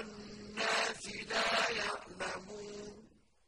وَلَٰكِنَّ